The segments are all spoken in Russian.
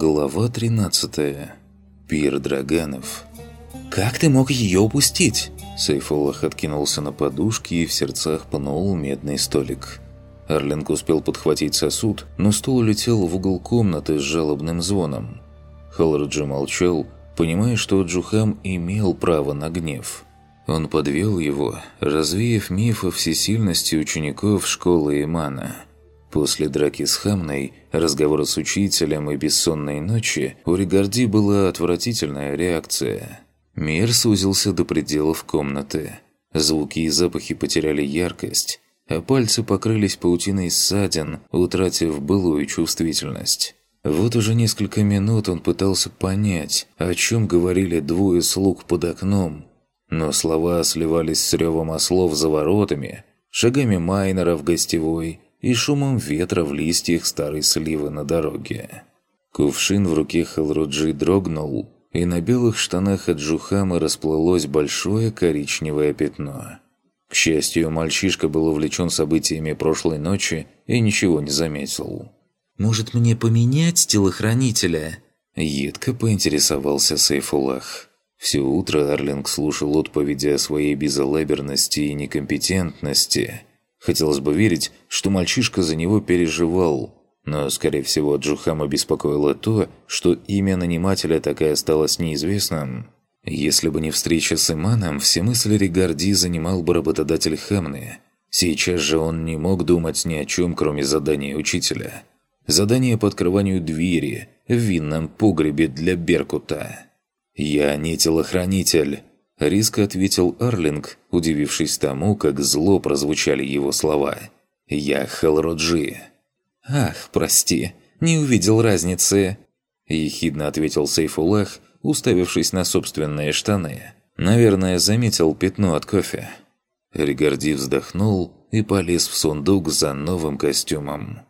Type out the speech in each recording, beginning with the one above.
Глава 13. Пир Драганов. «Как ты мог ее упустить?» Сейфуллах откинулся на подушки и в сердцах пнул медный столик. Арлинг успел подхватить сосуд, но стул улетел в угол комнаты с жалобным звоном. Халраджи молчал, понимая, что Джухам имел право на гнев. Он подвел его, развеяв миф о всесильности учеников школы Имана – После драки с Хамной, разговора с учителем и бессонной ночи у Ригарди была отвратительная реакция. Мир сузился до пределов комнаты. Звуки и запахи потеряли яркость, а пальцы покрылись паутиной ссадин, утратив былую чувствительность. Вот уже несколько минут он пытался понять, о чем говорили двое слуг под окном, но слова сливались с ревом ослов за воротами, шагами Майнера в гостевой – и шумом ветра в листьях старой сливы на дороге. Кувшин в руке Халруджи дрогнул, и на белых штанах от Джухама расплылось большое коричневое пятно. К счастью, мальчишка был увлечен событиями прошлой ночи и ничего не заметил. «Может, мне поменять телохранителя?» Едко поинтересовался Сейфулах. Все утро Арлинг слушал отповеди о своей безалаберности и некомпетентности – Хотелось бы верить, что мальчишка за него переживал, но, скорее всего, Джухама беспокоило то, что имя нанимателя так и осталось неизвестным. Если бы не встреча с Иманом, все мысли Ригарди занимал бы работодатель Хамны. Сейчас же он не мог думать ни о чем, кроме задания учителя. Задание по открыванию двери в винном погребе для Беркута. «Я не телохранитель», Риска ответил Арлинг, удивившись тому, как зло прозвучали его слова. «Я Хелроджи». «Ах, прости, не увидел разницы», – ехидно ответил Сейфулах, уставившись на собственные штаны. Наверное, заметил пятно от кофе. Ригарди вздохнул и полез в сундук за новым костюмом.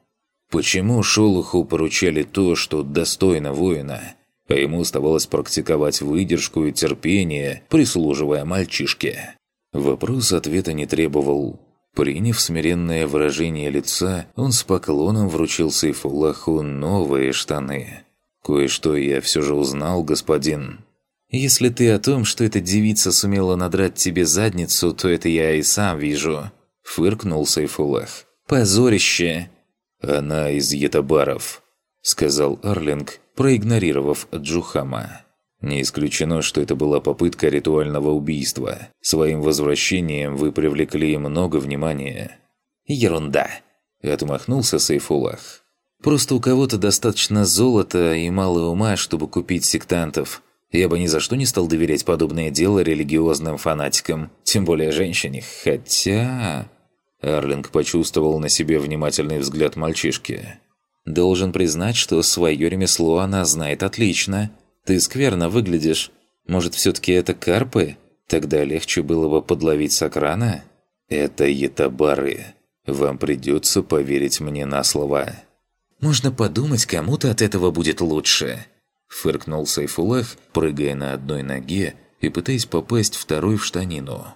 Почему Шолоху поручали то, что достойно воина – а ему оставалось практиковать выдержку и терпение, прислуживая мальчишке. Вопрос ответа не требовал. Приняв смиренное выражение лица, он с поклоном вручил Сейфуллаху новые штаны. «Кое-что я все же узнал, господин». «Если ты о том, что эта девица сумела надрать тебе задницу, то это я и сам вижу», — фыркнул Сейфуллах. «Позорище!» «Она из Ятабаров», — сказал Арлинг, проигнорировав Джухама. Не исключено, что это была попытка ритуального убийства. Своим возвращением вы привлекли много внимания. «Ерунда!» – отмахнулся Сейфулах. «Просто у кого-то достаточно золота и мало ума, чтобы купить сектантов. Я бы ни за что не стал доверять подобное дело религиозным фанатикам, тем более женщине. Хотя...» Арлинг почувствовал на себе внимательный взгляд мальчишки. Должен признать, что свое ремесло она знает отлично. Ты скверно выглядишь. Может, все-таки это карпы? Тогда легче было бы подловить Сокрана? Это етабары. Вам придется поверить мне на слова. Можно подумать, кому-то от этого будет лучше. Фыркнул Сайфулах, прыгая на одной ноге и пытаясь попасть второй в штанину.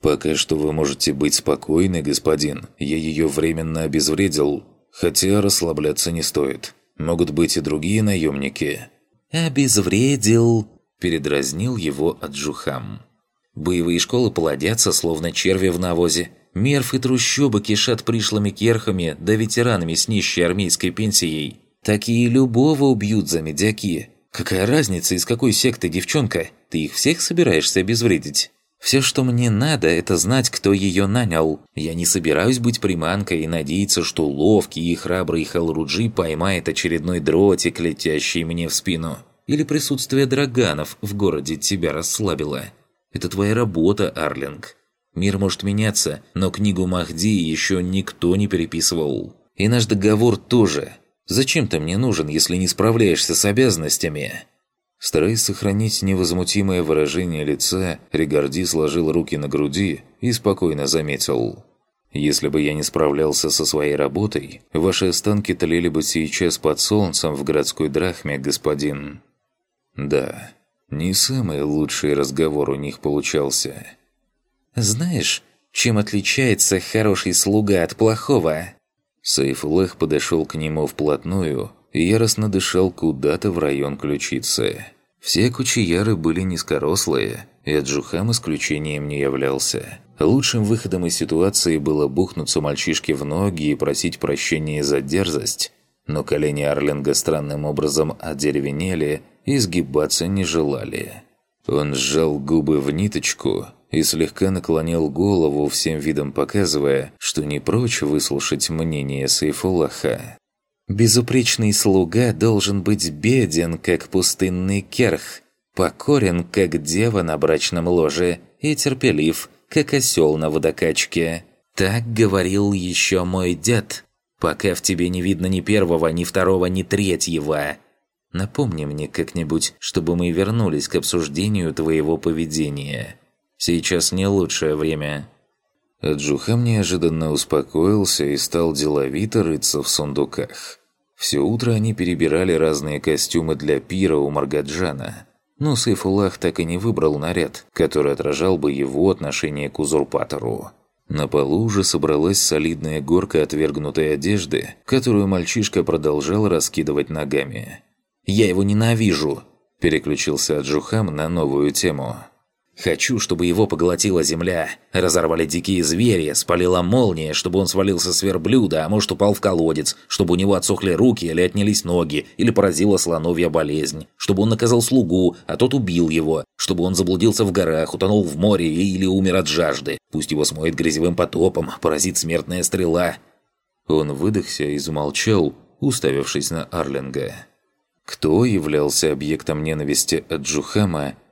«Пока что вы можете быть спокойны, господин. Я ее временно обезвредил, Хотя расслабляться не стоит. Могут быть и другие наемники. «Обезвредил!» – передразнил его Аджухам. «Боевые школы плодятся, словно черви в навозе. Мерф и трущобы кишат пришлыми керхами да ветеранами с нищей армейской пенсией. Такие любого убьют за медяки. Какая разница, из какой секты девчонка? Ты их всех собираешься обезвредить?» Все, что мне надо, это знать, кто ее нанял. Я не собираюсь быть приманкой и надеяться, что ловкий и храбрый Халруджи поймает очередной дротик, летящий мне в спину. Или присутствие драганов в городе тебя расслабило. Это твоя работа, Арлинг. Мир может меняться, но книгу Махди еще никто не переписывал. И наш договор тоже. Зачем ты мне нужен, если не справляешься с обязанностями?» Стараясь сохранить невозмутимое выражение лица, Ригарди сложил руки на груди и спокойно заметил. «Если бы я не справлялся со своей работой, ваши останки тлели бы сейчас под солнцем в городской драхме, господин». Да, не самый лучший разговор у них получался. «Знаешь, чем отличается хороший слуга от плохого?» Сейфулах подошел к нему вплотную и яростно дышал куда-то в район ключицы. Все кучияры были низкорослые, и Аджухам исключением не являлся. Лучшим выходом из ситуации было бухнуться мальчишке в ноги и просить прощения за дерзость, но колени Арлинга странным образом одеревенели и сгибаться не желали. Он сжал губы в ниточку и слегка наклонил голову, всем видом показывая, что не прочь выслушать мнение Сейфулаха. «Безупречный слуга должен быть беден, как пустынный керх, покорен, как дева на брачном ложе, и терпелив, как осел на водокачке. Так говорил еще мой дед, пока в тебе не видно ни первого, ни второго, ни третьего. Напомни мне как-нибудь, чтобы мы вернулись к обсуждению твоего поведения. Сейчас не лучшее время». Джухам неожиданно успокоился и стал деловито рыться в сундуках. Все утро они перебирали разные костюмы для пира у Маргаджана. Но Сейфулах так и не выбрал наряд, который отражал бы его отношение к узурпатору. На полу уже собралась солидная горка отвергнутой одежды, которую мальчишка продолжал раскидывать ногами. «Я его ненавижу!» – переключился Джухам на новую тему. Хочу, чтобы его поглотила земля. Разорвали дикие звери, спалила молния, чтобы он свалился с верблюда, а может упал в колодец, чтобы у него отсохли руки или отнялись ноги, или поразила слоновья болезнь, чтобы он наказал слугу, а тот убил его, чтобы он заблудился в горах, утонул в море или умер от жажды. Пусть его смоет грязевым потопом, поразит смертная стрела. Он выдохся и замолчал, уставившись на Арлинга. Кто являлся объектом ненависти от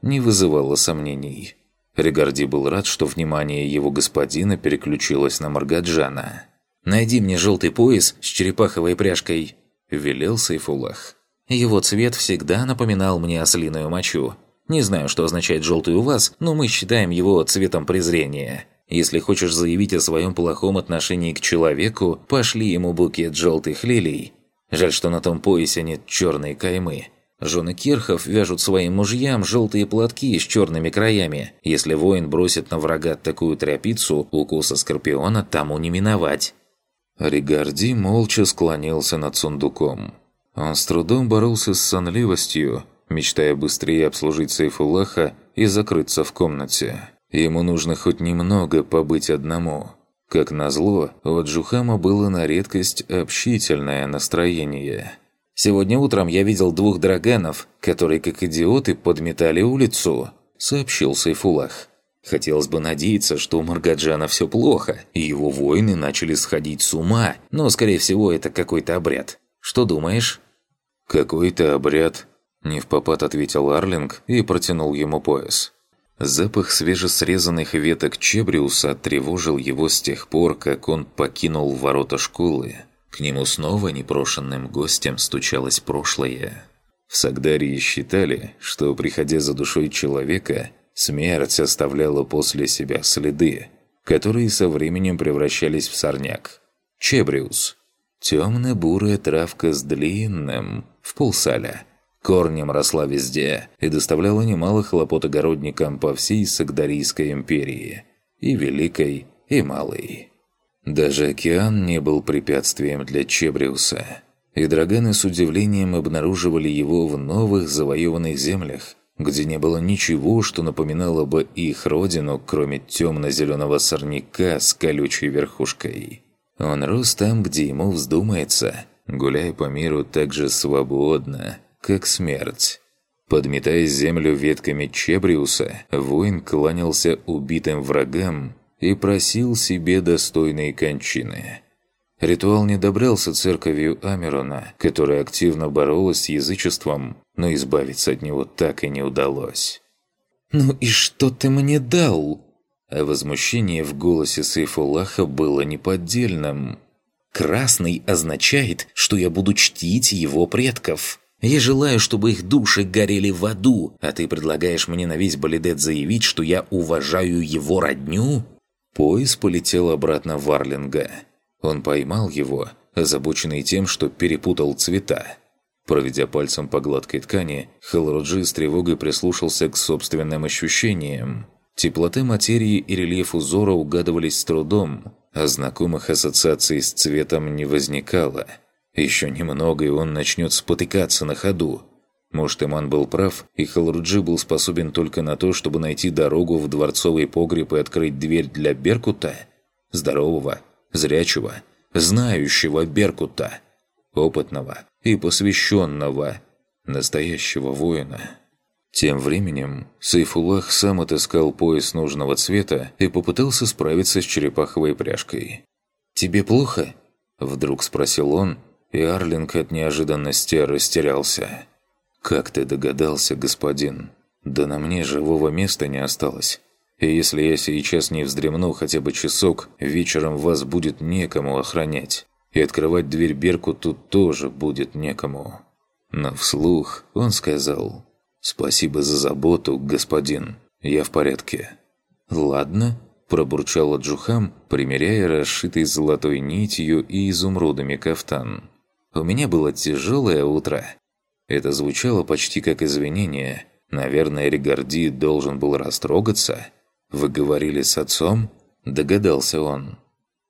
не вызывало сомнений. Регарди был рад, что внимание его господина переключилось на Маргаджана. «Найди мне желтый пояс с черепаховой пряжкой», – велел Сайфулах. «Его цвет всегда напоминал мне ослиную мочу. Не знаю, что означает «желтый» у вас, но мы считаем его цветом презрения. Если хочешь заявить о своем плохом отношении к человеку, пошли ему букет желтых лилий Жаль, что на том поясе нет черной каймы. Жены Керхов вяжут своим мужьям желтые платки с черными краями. Если воин бросит на врага такую тряпицу, укуса скорпиона тому не миновать. Ригарди молча склонился над сундуком. Он с трудом боролся с сонливостью, мечтая быстрее обслужить Сейфулаха и закрыться в комнате. Ему нужно хоть немного побыть одному – как назло, у Джухама было на редкость общительное настроение. «Сегодня утром я видел двух драганов, которые, как идиоты, подметали улицу», — сообщил Сайфулах. Хотелось бы надеяться, что у Маргаджана все плохо, и его воины начали сходить с ума, но, скорее всего, это какой-то обряд. Что думаешь? «Какой-то обряд», — не в попад ответил Арлинг и протянул ему пояс. Запах свежесрезанных веток чебриуса тревожил его с тех пор, как он покинул ворота школы. К нему снова непрошенным гостем стучалось прошлое. В Сагдарии считали, что, приходя за душой человека, смерть оставляла после себя следы, которые со временем превращались в сорняк. Чебриус. Темно-бурая травка с длинным, в полсаля, корнем росла везде и доставляла немало хлопот огородникам по всей Сагдарийской империи, и Великой, и Малой. Даже океан не был препятствием для Чебриуса, и драганы с удивлением обнаруживали его в новых завоеванных землях, где не было ничего, что напоминало бы их родину, кроме темно-зеленого сорняка с колючей верхушкой. Он рос там, где ему вздумается, гуляя по миру так же свободно, как смерть. Подметая землю ветками Чебриуса, воин кланялся убитым врагам и просил себе достойной кончины. Ритуал не добрался церковью Амерона, которая активно боролась с язычеством, но избавиться от него так и не удалось. «Ну и что ты мне дал?» А возмущение в голосе Сейфулаха было неподдельным. «Красный означает, что я буду чтить его предков. Я желаю, чтобы их души горели в аду, а ты предлагаешь мне на весь Балидет заявить, что я уважаю его родню?» Пояс полетел обратно в Арлинга. Он поймал его, озабоченный тем, что перепутал цвета. Проведя пальцем по гладкой ткани, Халруджи с тревогой прислушался к собственным ощущениям. Теплота материи и рельеф узора угадывались с трудом, а знакомых ассоциаций с цветом не возникало – Еще немного, и он начнет спотыкаться на ходу. Может, Иман был прав, и Халруджи был способен только на то, чтобы найти дорогу в дворцовый погреб и открыть дверь для Беркута? Здорового, зрячего, знающего Беркута, опытного и посвященного, настоящего воина. Тем временем Сайфулах сам отыскал пояс нужного цвета и попытался справиться с черепаховой пряжкой. «Тебе плохо?» – вдруг спросил он, и Арлинг от неожиданности растерялся. «Как ты догадался, господин? Да на мне живого места не осталось. И если я сейчас не вздремну хотя бы часок, вечером вас будет некому охранять. И открывать дверь Берку тут тоже будет некому». Но вслух он сказал «Спасибо за заботу, господин. Я в порядке». «Ладно», – пробурчал Джухам, примеряя расшитый золотой нитью и изумрудами кафтан. «У меня было тяжелое утро». Это звучало почти как извинение. Наверное, Ригарди должен был растрогаться. «Вы говорили с отцом?» – догадался он.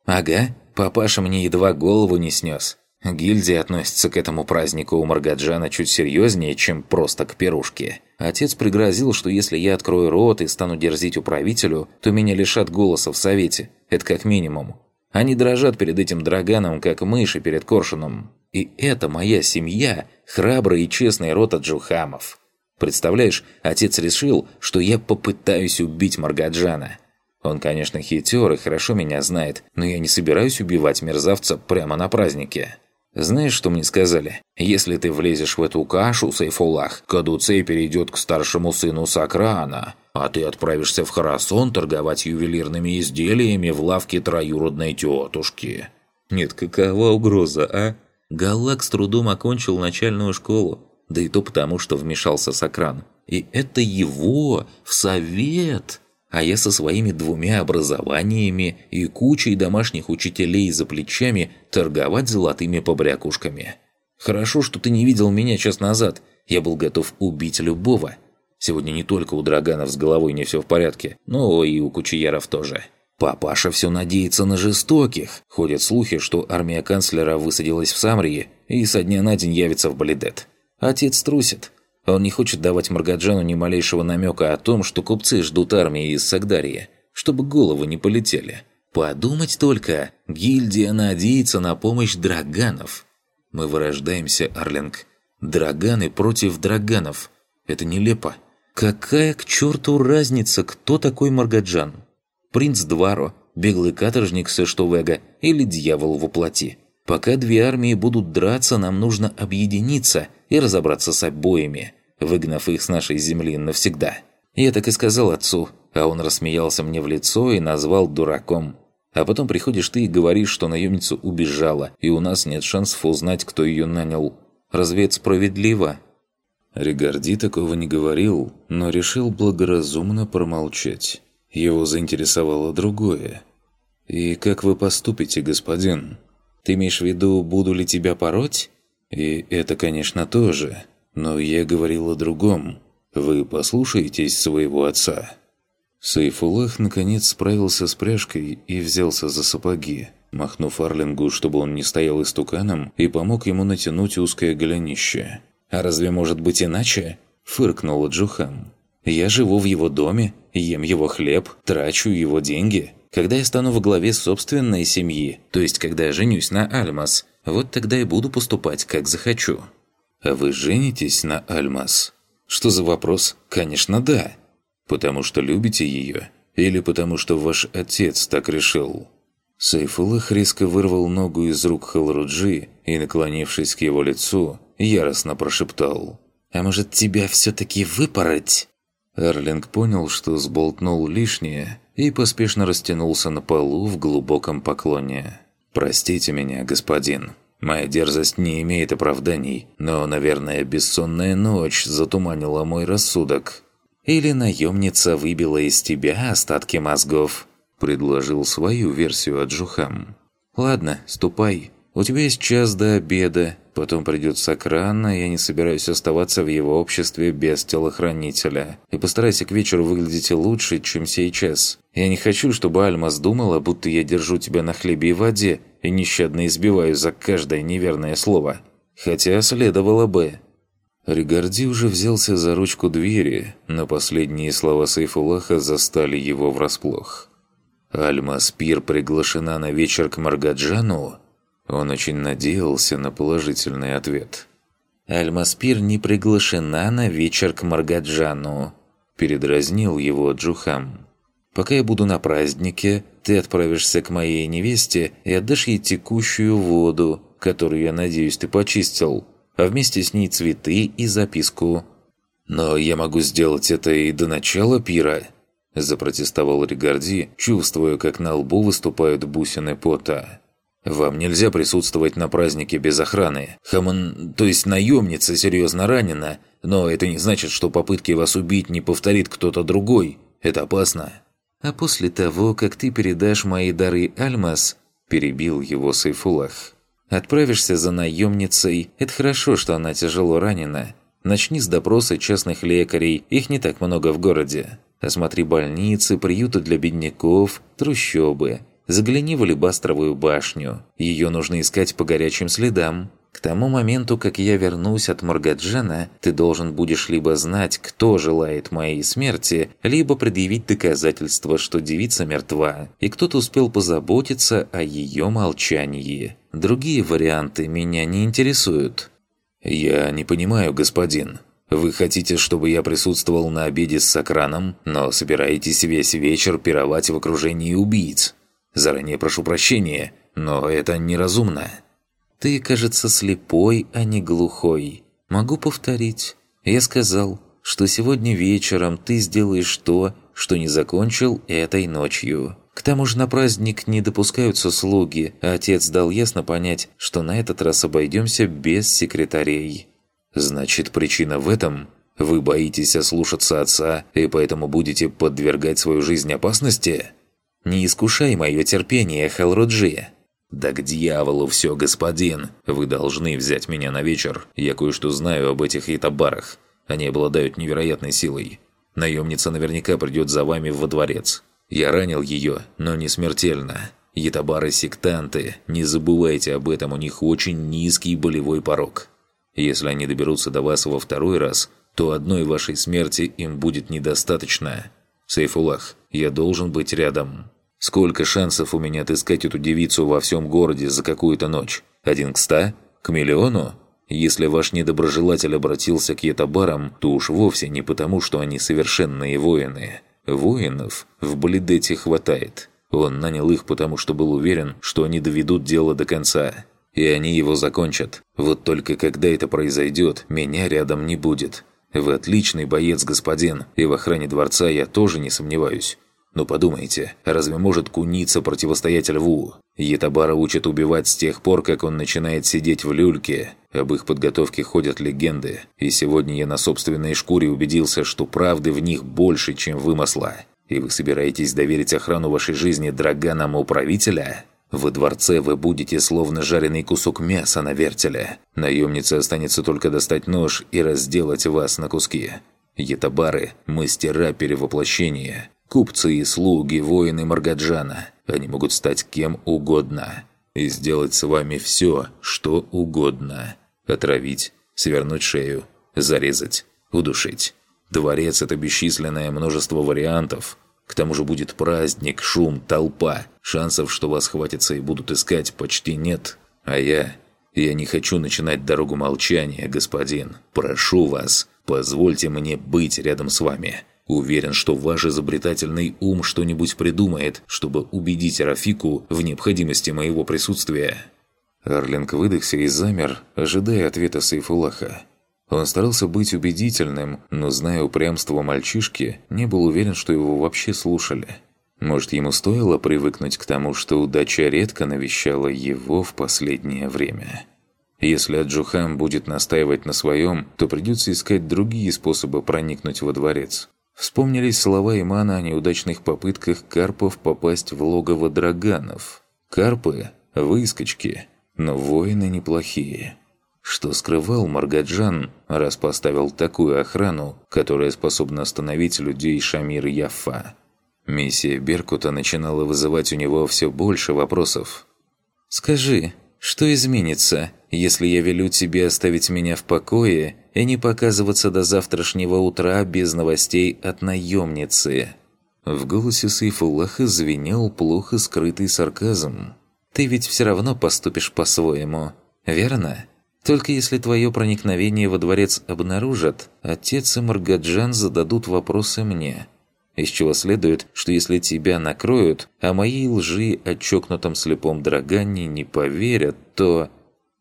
«Ага, папаша мне едва голову не снес. Гильдия относится к этому празднику у Маргаджана чуть серьезнее, чем просто к пирушке. Отец пригрозил, что если я открою рот и стану дерзить управителю, то меня лишат голоса в совете. Это как минимум. Они дрожат перед этим драганом, как мыши перед коршуном. И это моя семья, храбрый и честный род Аджухамов. Представляешь, отец решил, что я попытаюсь убить Маргаджана. Он, конечно, хитер и хорошо меня знает, но я не собираюсь убивать мерзавца прямо на празднике. Знаешь, что мне сказали? Если ты влезешь в эту кашу, Сайфулах, Кадуцей перейдет к старшему сыну Сакрана, а ты отправишься в Харасон торговать ювелирными изделиями в лавке троюродной тетушки. Нет, какова угроза, а? Галак с трудом окончил начальную школу, да и то потому, что вмешался Сакран. И это его в совет а я со своими двумя образованиями и кучей домашних учителей за плечами торговать золотыми побрякушками. Хорошо, что ты не видел меня час назад. Я был готов убить любого. Сегодня не только у Драганов с головой не все в порядке, но и у Кучияров тоже. Папаша все надеется на жестоких. Ходят слухи, что армия канцлера высадилась в Самрии и со дня на день явится в Балидет. Отец трусит. Он не хочет давать Маргаджану ни малейшего намека о том, что купцы ждут армии из Сагдарии, чтобы головы не полетели. Подумать только, гильдия надеется на помощь драганов. Мы вырождаемся, Арлинг. Драганы против драганов. Это нелепо. Какая к черту разница, кто такой Маргаджан? Принц Дваро, беглый каторжник Сэштовега или дьявол во плоти? Пока две армии будут драться, нам нужно объединиться и разобраться с обоими, выгнав их с нашей земли навсегда. Я так и сказал отцу, а он рассмеялся мне в лицо и назвал дураком. А потом приходишь ты и говоришь, что наемница убежала, и у нас нет шансов узнать, кто ее нанял. Разве это справедливо?» Ригарди такого не говорил, но решил благоразумно промолчать. Его заинтересовало другое. «И как вы поступите, господин?» Ты имеешь в виду, буду ли тебя пороть? И это, конечно, тоже. Но я говорил о другом. Вы послушаетесь своего отца». Сайфулах наконец справился с пряжкой и взялся за сапоги, махнув Арлингу, чтобы он не стоял истуканом, и помог ему натянуть узкое голенище. «А разве может быть иначе?» – фыркнула Джухам. «Я живу в его доме, ем его хлеб, трачу его деньги. Когда я стану во главе собственной семьи, то есть когда я женюсь на Альмас, вот тогда и буду поступать, как захочу». «А вы женитесь на Альмас?» «Что за вопрос?» «Конечно, да». «Потому что любите ее? Или потому что ваш отец так решил?» Сайфулах резко вырвал ногу из рук Халруджи и, наклонившись к его лицу, яростно прошептал. «А может, тебя все-таки выпороть?» Эрлинг понял, что сболтнул лишнее, и поспешно растянулся на полу в глубоком поклоне. «Простите меня, господин. Моя дерзость не имеет оправданий, но, наверное, бессонная ночь затуманила мой рассудок». «Или наемница выбила из тебя остатки мозгов», – предложил свою версию Аджухам. «Ладно, ступай. У тебя есть час до обеда, потом придет Сакран, а я не собираюсь оставаться в его обществе без телохранителя. И постарайся к вечеру выглядеть лучше, чем сейчас. Я не хочу, чтобы Альмас думала, будто я держу тебя на хлебе и воде и нещадно избиваю за каждое неверное слово. Хотя следовало бы». Ригарди уже взялся за ручку двери, но последние слова Сайфулаха застали его врасплох. «Альма Спир приглашена на вечер к Маргаджану?» Он очень надеялся на положительный ответ. «Альмаспир не приглашена на вечер к Маргаджану», – передразнил его Джухам. «Пока я буду на празднике, ты отправишься к моей невесте и отдашь ей текущую воду, которую, я надеюсь, ты почистил, а вместе с ней цветы и записку». «Но я могу сделать это и до начала пира», – запротестовал Ригарди, чувствуя, как на лбу выступают бусины пота. Вам нельзя присутствовать на празднике без охраны. Хамон, то есть наемница, серьезно ранена, но это не значит, что попытки вас убить не повторит кто-то другой. Это опасно». «А после того, как ты передашь мои дары Альмас», – перебил его Сайфулах, – «отправишься за наемницей. Это хорошо, что она тяжело ранена. Начни с допроса частных лекарей, их не так много в городе. Осмотри больницы, приюты для бедняков, трущобы». Загляни в Алебастровую башню. Ее нужно искать по горячим следам. К тому моменту, как я вернусь от Маргаджана, ты должен будешь либо знать, кто желает моей смерти, либо предъявить доказательства, что девица мертва, и кто-то успел позаботиться о ее молчании. Другие варианты меня не интересуют». «Я не понимаю, господин. Вы хотите, чтобы я присутствовал на обеде с Сокраном, но собираетесь весь вечер пировать в окружении убийц?» Заранее прошу прощения, но это неразумно». «Ты, кажется, слепой, а не глухой. Могу повторить. Я сказал, что сегодня вечером ты сделаешь то, что не закончил этой ночью. К тому же на праздник не допускаются слуги, а отец дал ясно понять, что на этот раз обойдемся без секретарей». «Значит, причина в этом? Вы боитесь ослушаться отца и поэтому будете подвергать свою жизнь опасности?» Не искушай мое терпение, Хелруджи!» «Да к дьяволу все, господин! Вы должны взять меня на вечер. Я кое-что знаю об этих итабарах. Они обладают невероятной силой. Наемница наверняка придет за вами во дворец. Я ранил ее, но не смертельно. Ятабары-сектанты, не забывайте об этом, у них очень низкий болевой порог. Если они доберутся до вас во второй раз, то одной вашей смерти им будет недостаточно. Сейфулах, я должен быть рядом». Сколько шансов у меня отыскать эту девицу во всем городе за какую-то ночь? Один к ста? К миллиону? Если ваш недоброжелатель обратился к етабарам, то уж вовсе не потому, что они совершенные воины. Воинов в Блидете хватает. Он нанял их, потому что был уверен, что они доведут дело до конца. И они его закончат. Вот только когда это произойдет, меня рядом не будет. Вы отличный боец, господин, и в охране дворца я тоже не сомневаюсь. Но подумайте, разве может куница противостоять льву? Етабара учат убивать с тех пор, как он начинает сидеть в люльке. Об их подготовке ходят легенды. И сегодня я на собственной шкуре убедился, что правды в них больше, чем вымысла. И вы собираетесь доверить охрану вашей жизни драганам управителя? Во дворце вы будете словно жареный кусок мяса на вертеле. Наемнице останется только достать нож и разделать вас на куски. Етабары – мастера перевоплощения. Купцы и слуги, воины Маргаджана. Они могут стать кем угодно. И сделать с вами все, что угодно. Отравить, свернуть шею, зарезать, удушить. Дворец – это бесчисленное множество вариантов. К тому же будет праздник, шум, толпа. Шансов, что вас хватится и будут искать, почти нет. А я... Я не хочу начинать дорогу молчания, господин. Прошу вас, позвольте мне быть рядом с вами. Уверен, что ваш изобретательный ум что-нибудь придумает, чтобы убедить Рафику в необходимости моего присутствия». Арлинг выдохся и замер, ожидая ответа Сайфулаха. Он старался быть убедительным, но, зная упрямство мальчишки, не был уверен, что его вообще слушали. Может, ему стоило привыкнуть к тому, что удача редко навещала его в последнее время. Если Аджухам будет настаивать на своем, то придется искать другие способы проникнуть во дворец. Вспомнились слова Имана о неудачных попытках карпов попасть в логово драганов. Карпы – выскочки. но воины неплохие. Что скрывал Маргаджан, раз поставил такую охрану, которая способна остановить людей Шамир Яффа? Миссия Беркута начинала вызывать у него все больше вопросов. «Скажи, что изменится, если я велю тебе оставить меня в покое и не показываться до завтрашнего утра без новостей от наемницы?» В голосе Сейфуллаха звенел плохо скрытый сарказм. «Ты ведь все равно поступишь по-своему, верно? Только если твое проникновение во дворец обнаружат, отец и Маргаджан зададут вопросы мне. Из чего следует, что если тебя накроют, а моей лжи о чокнутом слепом Драгане не поверят, то...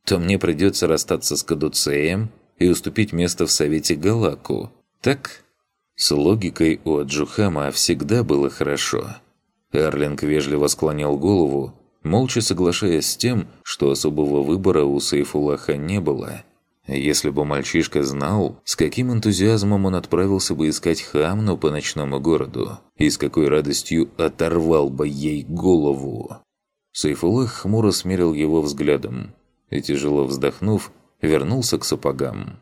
то мне придется расстаться с Кадуцеем и уступить место в Совете Галаку. Так?» С логикой у Аджухама всегда было хорошо. Эрлинг вежливо склонил голову, молча соглашаясь с тем, что особого выбора у Сейфулаха не было. Если бы мальчишка знал, с каким энтузиазмом он отправился бы искать Хамну по ночному городу, и с какой радостью оторвал бы ей голову. Сейфулах хмуро смерил его взглядом и, тяжело вздохнув, вернулся к сапогам.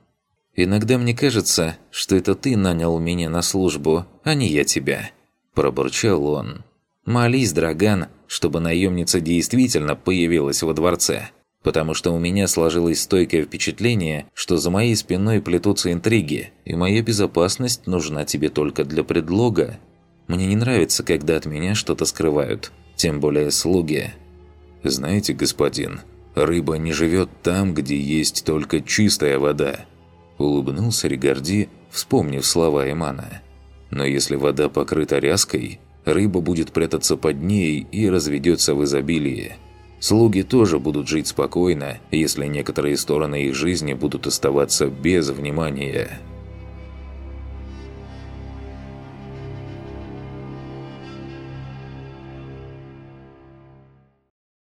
«Иногда мне кажется, что это ты нанял меня на службу, а не я тебя», – пробурчал он. «Молись, Драган, чтобы наемница действительно появилась во дворце, потому что у меня сложилось стойкое впечатление, что за моей спиной плетутся интриги, и моя безопасность нужна тебе только для предлога. Мне не нравится, когда от меня что-то скрывают, тем более слуги». «Знаете, господин, рыба не живет там, где есть только чистая вода», Улыбнулся Ригарди, вспомнив слова Эмана. «Но если вода покрыта ряской, рыба будет прятаться под ней и разведется в изобилии. Слуги тоже будут жить спокойно, если некоторые стороны их жизни будут оставаться без внимания».